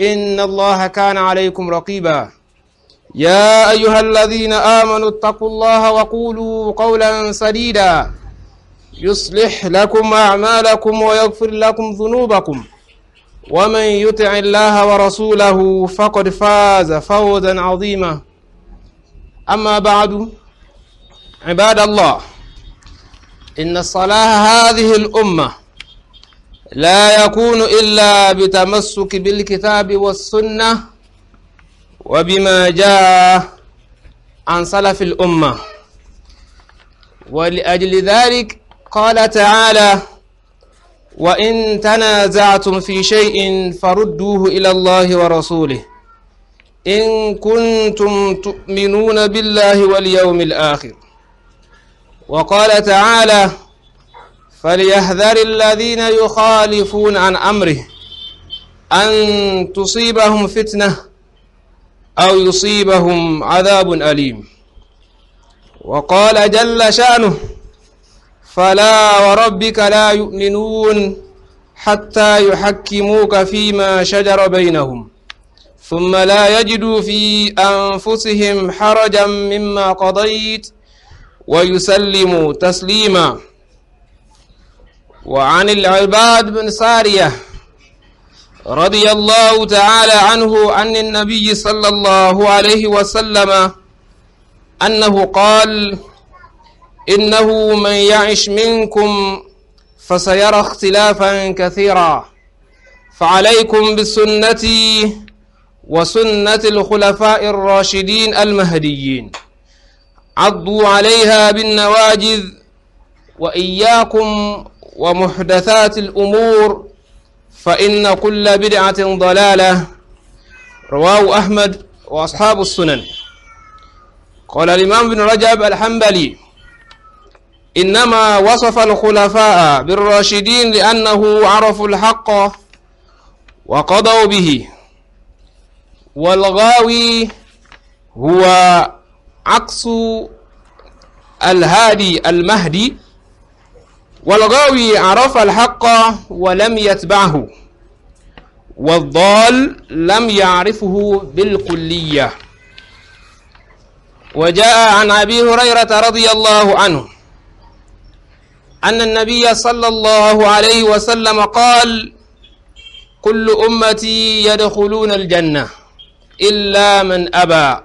إن الله كان عليكم رقيبا يا أيها الذين آمنوا اتقوا الله وقولوا قولا سديدا يصلح لكم أعمالكم ويغفر لكم ذنوبكم ومن يطع الله ورسوله فقد فاز فوزا عظيما أما بعد عباد الله إن الصلاة هذه الأمة لا يكون إلا بتمسك بالكتاب والسنة وبما جاء عن سلف الأمة ولأجل ذلك قال تعالى وإن تنازعتم في شيء فردوه إلى الله ورسوله إن كنتم تؤمنون بالله واليوم الآخر وقال تعالى فليحذر الذين يخالفون عن أمره أن تصيبهم فتنة أو يصيبهم عذاب أليم وقال جل شأنه فلا وربك لا يؤمنون حتى يحكموك فيما شجر بينهم ثم لا يجدوا في أنفسهم حرجا مما قضيت ويسلموا تسليماً وعن العباد بن سارية رضي الله تعالى عنه عن النبي صلى الله عليه وسلم أنه قال إنه من يعش منكم فسيرى اختلافا كثيرا فعليكم بسنتي وسنة الخلفاء الراشدين المهديين عضوا عليها بالنواجذ وإياكم ومحدثات الأمور فإن كل بدعة ضلالة رواه أحمد وأصحاب السنن قال الإمام بن رجب الحنبلي إنما وصف الخلفاء بالراشدين لأنه عرفوا الحق وقضوا به والغاوي هو عكس الهادي المهدي والغاوي عرف الحق ولم يتبعه والضال لم يعرفه بالكلية وجاء عن أبي هريرة رضي الله عنه أن النبي صلى الله عليه وسلم قال كل أمتي يدخلون الجنة إلا من أبى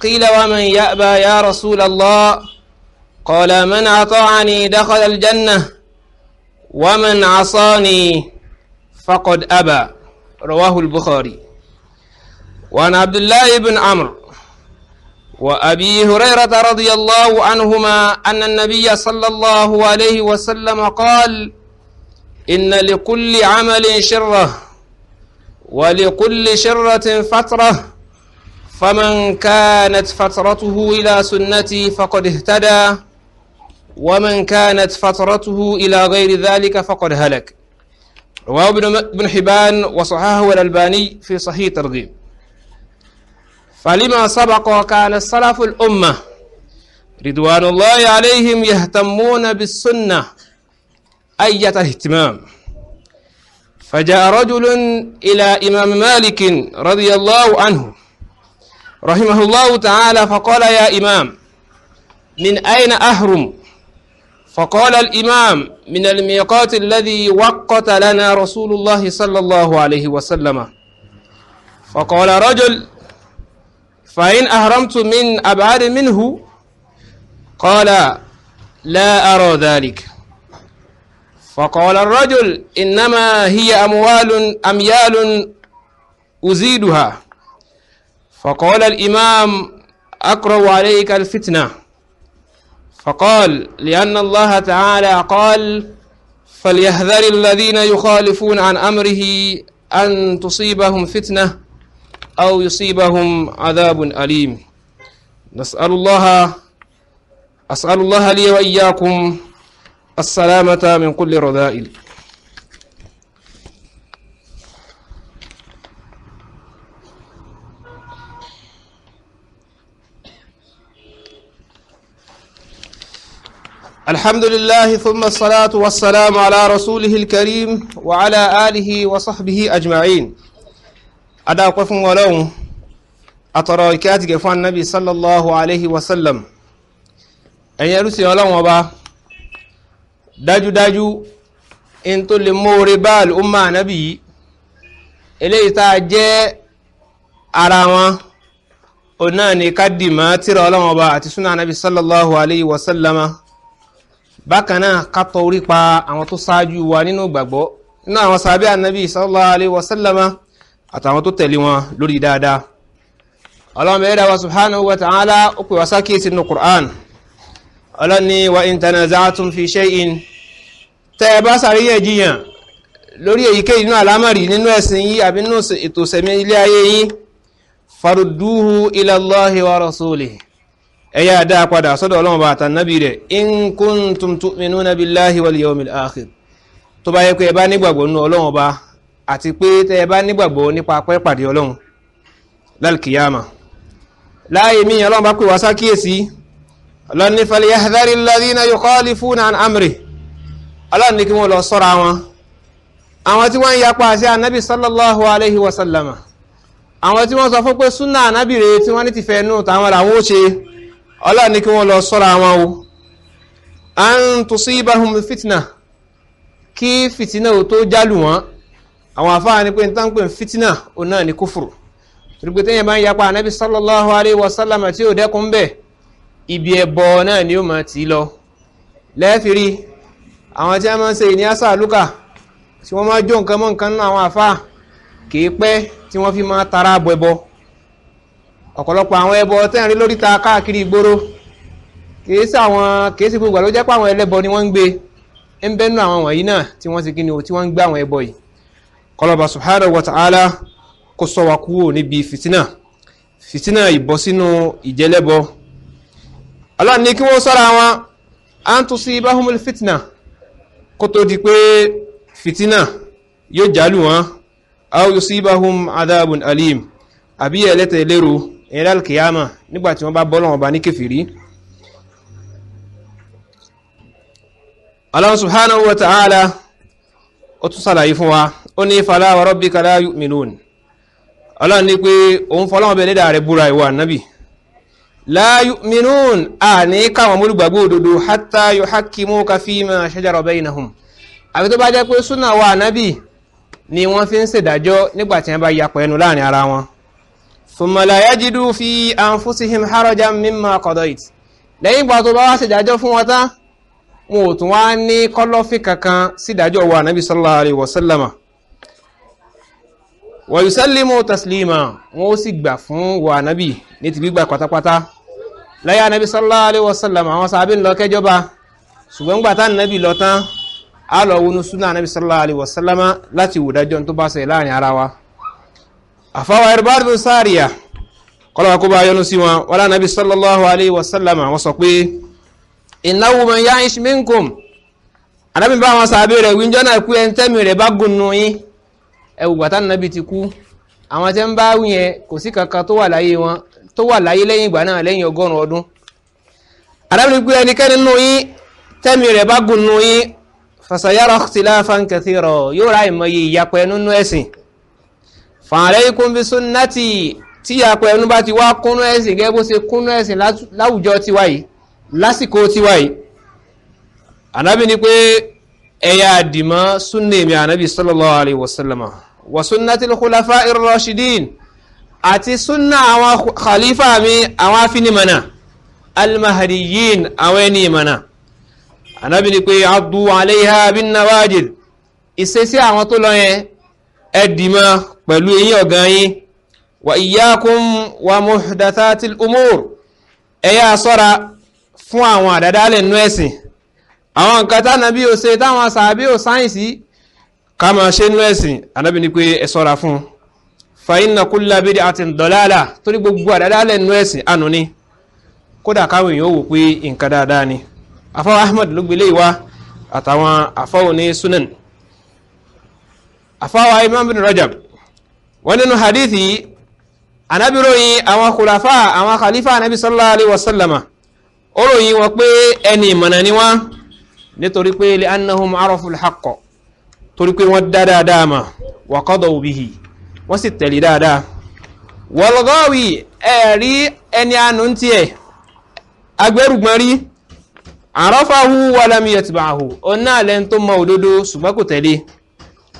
قيل ومن يأبى يا رسول الله قال من أطاعني دخل الجنة ومن عصاني فقد أبى رواه البخاري وعن عبد الله بن عمرو وأبي هريرة رضي الله عنهما أن النبي صلى الله عليه وسلم قال إن لكل عمل شرة ولكل شرة فترة فمن كانت فترته إلى سنتي فقد اهتدى ومن كانت فترته إلى غير ذلك فقد هلك رواه ابن حبان وصححه الألباني في صحيح ترغيب فلما سبق كان السلف الأمة رضوان الله عليهم يهتمون بالسنة أية اهتمام فجاء رجل إلى إمام مالك رضي الله عنه رحمه الله تعالى فقال يا إمام من أين أهرم فقال الإمام من الميقات الذي وقت لنا رسول الله صلى الله عليه وسلم فقال رجل فإن أهرمت من أبعاد منه قال لا أرى ذلك فقال الرجل إنما هي أموال أميال أزيدها فقال الإمام أقرأ عليك الفتنة فقال لأن الله تعالى قال فليحذر الذين يخالفون عن أمره أن تصيبهم فتنة أو يصيبهم عذاب أليم نسأل الله أسأل الله لي وإياكم السلامة من كل رذائل الحمد لله ثم الصلاة والسلام على رسوله الكريم وعلى آله وصحبه أجمعين أدا قف ولو أتراكات قفان النبي صلى الله عليه وسلم أن يرسي ولو وبا داجو داجو إن تل موربا الأمة نبي إلي تاجي أراما ona ni kadima tira ọlọ́wọ́ba àti súnà anábi sallallahu alaihi wasallama bákan náà ká tọ orí pa àwọn tó ṣáájú wa nínú ìgbàgbọ́ nínú àwọn sàbí ànábì sallallahu alaihi wasallama àtàwọn tó tẹ̀lé wọn lórí dáadáa ọlọ́run bẹ̀rẹ̀ wa subhanahu wa ta'ala ó pè wá sákìsì nínú qur'an ọlọ́run wa in tanaza'tum fi shay'in tẹ́ ẹ bá ṣàríyànjiyàn lórí èyíkéyìí nínú àlámọ̀rí nínú ẹ̀sìn yìí àbí ètò ìṣẹ̀mí ilé ayé yìí farudduhu ila wa rasulihi ẹ̀yà dáa padà sọ́dọ̀ ọlọ́run bá àtànábì rẹ̀ in kuntum tu'minuna billahi wal yawmil akhir tó bá yẹ pé ẹ bá nígbàgbọ́ nínú ọlọ́run bá àti pé tẹ ẹ bá nígbàgbọ́ nípa pẹ́pàdé ọlọ́run lálkìyàmà láàyè mí ọlọ́run bá pè wá sákíyèsí ọlọ́run ní falyahdhari alladhina yukhalifuna an amri ọlọ́run ní kí wọ́n lọ sọ́ra wọn àwọn fẹ́ ọlọ́run ní kí wọ́n lọ sọ́ra wọn o à ń tosí ibahun fitna kí fitina ò tó jálù wọn àwọn afáà ni pé n tán pé fitina ò náà ní kúfùrù torípé téèyàn bá ń yapa ànábì sallallahu alayhi wa sallam tí ò dẹ́kun bẹ́ẹ̀ ibi ẹ̀bọ náà ni ó máa tì lọ lẹ́ẹ̀fìrí àwọn tí a máa ń ṣe ìní àṣà lúkà tí wọ́n máa jó nǹkan mọ́ nǹkan nínú àwọn afáà kì í pẹ́ tí wọ́n fi máa tara bọ̀ ẹ̀bọ ọ̀pọ̀lọpọ̀ àwọn ẹbọ tẹ́ẹ̀rí lórí ta káàkiri ìgboro kìí sí àwọn kìí sí gbogbo ló jẹ́ pé àwọn ẹlẹ́bọ ni wọ́n ń gbé ń bẹ́ nù àwọn wọ̀nyí náà tí wọ́n ti kí ni o tí wọ́n ń gbé àwọn ẹbọ yìí kọlọba subhanahu wa ta'ala kó sọ wa kúrò níbi fìtínà fìtínà ìbọ sínú ìjẹlẹ́bọ Allah kí wọ́n sọ́ra wọn à ń tún sí ibahumul fìtínà kó tó di pé fìtínà yóò jálù wọn aw yusibahum adhabun alim àbí ẹlẹ́tẹ̀ẹ́lérò ẹ̀rẹ́ alkiyama nígbàtí wọ́n bá bọ́lọ̀ wọn bá ní kẹfìrí Allah subhanahu wa ta'ala ó tún sàlàyé fún wa ó ní fala wa rabbika la yu'minun Allah ní pé òun fọlọ́wọ́n bẹ̀ lédà rẹ̀ búra ìwà nábì la yu'minun a ní káwọn múlùgbàgbọ́ òdodo hatta yuhakkimuka fima shajara bainahum àbí tó bá jẹ́ pé súnà wa nábì ni wọ́n fi ń ṣèdájọ́ nígbàtí wọ́n bá yapa ẹnu láàrin ara wọn thumma la yajidu fi anfusihim harajan mimma qadayt lẹ́yìn ìgbà tó bá wá ṣèdájọ́ fún wọn tán wọn ò tún wá ní kọ́lọ́fín kankan sídájọ́ wa nabi sallallahu alayhi wa sallama wa yusallimu taslima wọn ó sì gbà fún wa nabi ní ti gbígbà pátápátá lẹ́yìn anabi sallallahu alayhi wa sallama àwọn sábẹ́ ń lọ kẹjọba ṣùgbọ́n gbà àfáwà irbadu sáàríà kọ́lọ́wà kó bá yọnu sí wọn wọ́n lánàá bí sallallahu alayhi wa sallam wọ́n sọ pé innahu man ya'ish minkum anábì bá wọn sàbẹ̀ rẹ̀ wíjọ́ náà kú ẹni tẹ́mi rẹ̀ bá ti kú àwọn tẹ́ ń bá wí kò sí kankan tó wà láyé wọn tó wà láyé lẹ́yìn ìgbà náà lẹ́yìn ọgọ́rùn-ún ọdún anábì pé ẹnikẹ́ni nù yín tẹ́mi rẹ̀ bá gùnnú yín fasayara ikhtilafan kathira yóò ráyè mọ iye ìyapẹ́ nínú ẹ̀sìn fa'alaykum bi sunnati tí àpẹ ẹnu bá ti wá kúnú ẹ̀sìn gẹ́gẹ́ bó ṣe kúnú ẹ̀sìn láwùjọ tiwa yìí lásìkò tiwa yìí ànábì ni pé ẹ̀yà àdìmọ́ súnnà èmi ànábì sallallahu alayhi wa sallam wa sunnatil khulafa'ir rashidin àti súnnà àwọn khalifa mi àwọn afinimọ̀nà almahadiyin àwọn ẹni ìmọ̀nà ànábì ni pé abdu alayha bin nawajid ìṣesí àwọn tó lọ yẹn ẹ̀dìmọ̀ pẹ̀lú eyín ọ̀gán yín wa iyyakum wa muhdathatil umur ẹ̀yà sọ́ra fún àwọn àdádálẹ̀ nú ẹ̀sìn àwọn nǹkan tánàbí ò ṣe táwọn sàábí ò sáyẹ̀nsì ká máa ṣe nú ẹ̀sìn anábì ní pé ẹ sọ́ra fún un fa inna kulla bid'atin torí gbogbo àdádálẹ̀ nú ẹ̀sìn ànú ni kódà káwọn èèyàn wò pé nǹkan dáadáa ni afáwọn Ahmad ló gbélé ìwá àtàwọn afáwọn ní sunan afáwa imam bin rajab wọ́n nínú hadithi anabi ròyìn àwọn kùlàfà àwọn khalifa anabi sallallahu alayhi wa sallama ó ròyìn wọn pé ẹni ìmọ̀nà ni wọ́n nítorí pé li annahum araful haqqo torí pé wọ́n dá dáadáa mà wa qadaw bihi wọ́n sì tẹ̀lé dáadáa wọ́lọ́gọ́wì ẹ̀rí ẹni àánú ń tiẹ̀ agbẹ́rùgbọ́n rí àrọ́fàáhù wàlámiyẹ̀tìbàáhù ọ̀nà àlẹ́ tó mọ òdodo ṣùgbọ́n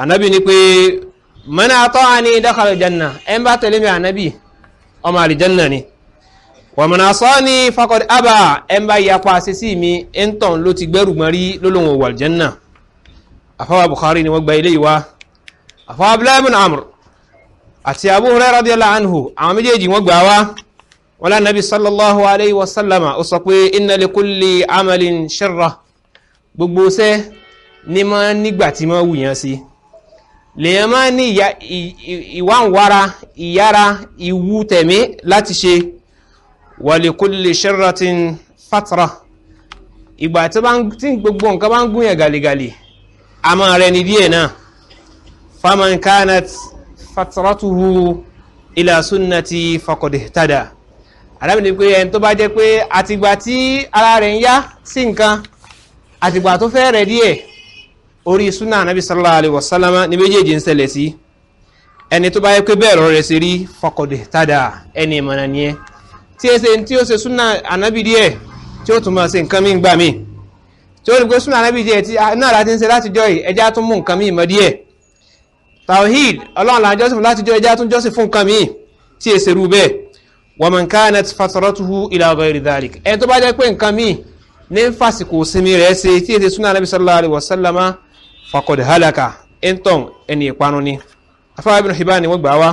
ànábì ni pé mọ́nà àtọ́ àní dakhala aljanna ẹ̀ ń bá tẹ̀lé mi ànábì ọmọ àlìjánà ni wọ́n mọ̀nà sọ́ ni faqad aba ẹ̀ ń bá yapa sísí mi ẹ̀ ń tàn ló ti gbẹ́rù gbọ́n rí lólóhùn òwò àlìjánà àfọwọ́ Bukhari ni wọ́n gba ilé ìwá àfọwọ́ Abdullahi bin Amr àti Abu Hurairah radiyallahu anhu àwọn méjèèjì wọ́n gbà wá wọ́n lá nàbí sallallahu alayhi wa sallama ó sọ pé inna li kulli amalin sharra gbogbo sẹ́ ni máa nígbà tí máa wù yẹn sí i lèèyàn máa ní ìwáǹwara ìyára ìwú tẹ̀mí láti ṣe wàlíkúlè ṣẹ́ratin fatra ìgbà tí gbogbo nǹkan bá ń gún yẹn gàlìgàlì a máa rẹ ní díẹ̀ náà faman kanat fatratuhu ila sunnati fakọ̀dé tada alábìnrin pé ẹni tó bá jẹ́ pé àtìgbà tí ara rẹ̀ ń yá sí nǹkan àtìgbà tó fẹ́ rẹ̀ díẹ̀ orí súnà anábì sallallahu alayhi wa sallam ní méjèèjì ń ṣẹlẹ̀ sí ẹni tó bá yẹ pé bẹ́ẹ̀ rọrẹ̀ sí rí fọkọ̀dẹ̀ tádà ẹni ìmọ̀nà nìyẹn tí ẹ ṣe tí ó ṣe súnà anábì díẹ̀ tí ó tún máa ṣe nǹkan mí gbà mí tí ó ní pé súnà anábì díẹ̀ tí náà láti ń ṣe látijọ́ yìí ẹja tún mú nǹkan mí mọ́ díẹ̀ tawhid ọlọ́run la jọ́sìn fún látijọ́ ẹja tún jọ́sìn fún nǹkan mí tí ẹ ṣe rú bẹ́ẹ̀ wa man kanat fataratuhu ila ghayri dhalik ẹni tó bá jẹ́ pé nǹkan mí ní fàsìkò sinmi rẹ̀ ṣe tí ẹ ṣe súnà anábì sallallahu alayhi wa fakọ̀dì halaka ẹ̀ńtọ̀n eni ìpanu ni afáwà ibn Hibban ni wọ́n gbà wá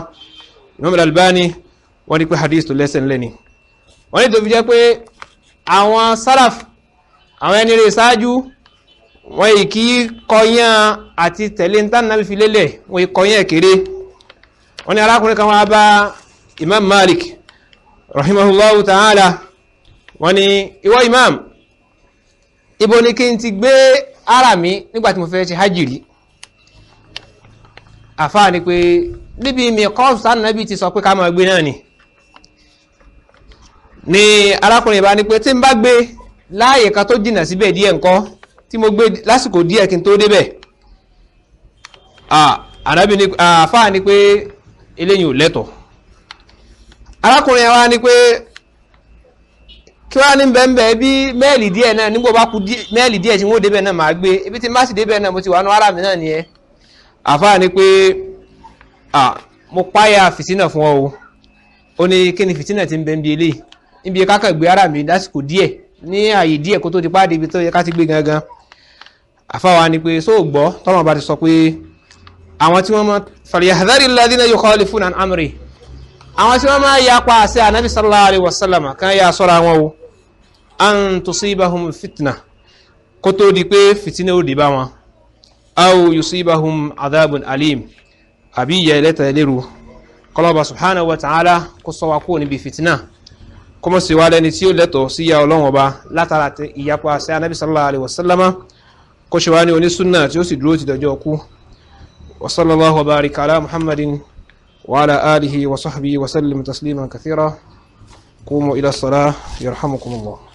Imam Al-Albani wọ́n ní pé hadith tó lẹ́sẹ̀ ńlẹ̀ ni wọ́n ní tó fi jẹ́ pé àwọn salaf àwọn ẹni rẹ̀ ṣáájú wọ́n yìí kí kọyán àti tẹ̀lé ntánàlì fi lélẹ̀ wọ́n yìí kọyán kéré wọ́n ní arákùnrin kan wá bá Imam Malik rahimahullahu ta'ala wọ́n ní ìwọ imam ibo ni kí n ti gbé ara mi nígbà tí mo fẹ́ ṣe hajj rí àfáà ni pé níbi mi kọ́ọ̀sù sánàbí ti sọ pé ká máa gbé náà ni ni arákùnrin bá ní pé tí n bá gbé láàyè kan tó jìnnà síbẹ̀ díẹ̀ ńkọ́ tí mo gbé lásìkò díẹ̀ kí n tó débẹ̀ ànábì àfáà ni pé eléyìí ò lẹ́tọ̀ọ́ arákùnrin wa ni pé kí wọ́n ní bẹ́ẹ̀ bí mẹ́ẹ̀lì díẹ̀ náà nígbà bá kú mẹ́ẹ̀lì díẹ̀ tí wọ́n débẹ̀ náà máa gbé ibi tí má sì débẹ̀ náà mo ti wà nù ara mi náà nìyẹn àfáà ni pé mo páyà fìtínà fún ọ o ó ní kí ni fìtínà ti ń bẹ ń bi eléyìí níbi kákàgbé ara mi lásìkò díẹ̀ ní àyè díẹ̀ kó tó ti pàdé ibi tó yẹ ká ti gbé gangan àfáà wa ni pé sóò gbọ́ tọ́lọ́mọ bá ti sọ pé àwọn tí wọ́n mọ amri àwọn tí wọ́n máa yapa àṣẹ ànábì sallallahu alaihi wasallam kan yà sọ́ra wọn o an tusibahum fitna kó tó di pé fitina ó dé bá wọn aw yusibahum adhabun alim àbí ìyà ẹlẹ́ta ẹlẹ́rú kọlọ́ba subhanahu wa ta'ala kó sọ wa kúrò níbi fitina kọmọ sí wa lẹni tí ó lẹ́tọ̀ọ́ sí ìyà ọlọ́run ọba látara ìyapa àṣẹ anábì sallallahu alaihi wasallama kó ṣe wá ní onísúnà tí ó sì dúró ti dọjọ́ ọkú wasallallahu wa barika ala muhammadin wa ala alihi wa sahbihi wa sallim taslima kathira qumu ila salah yarhamukumullah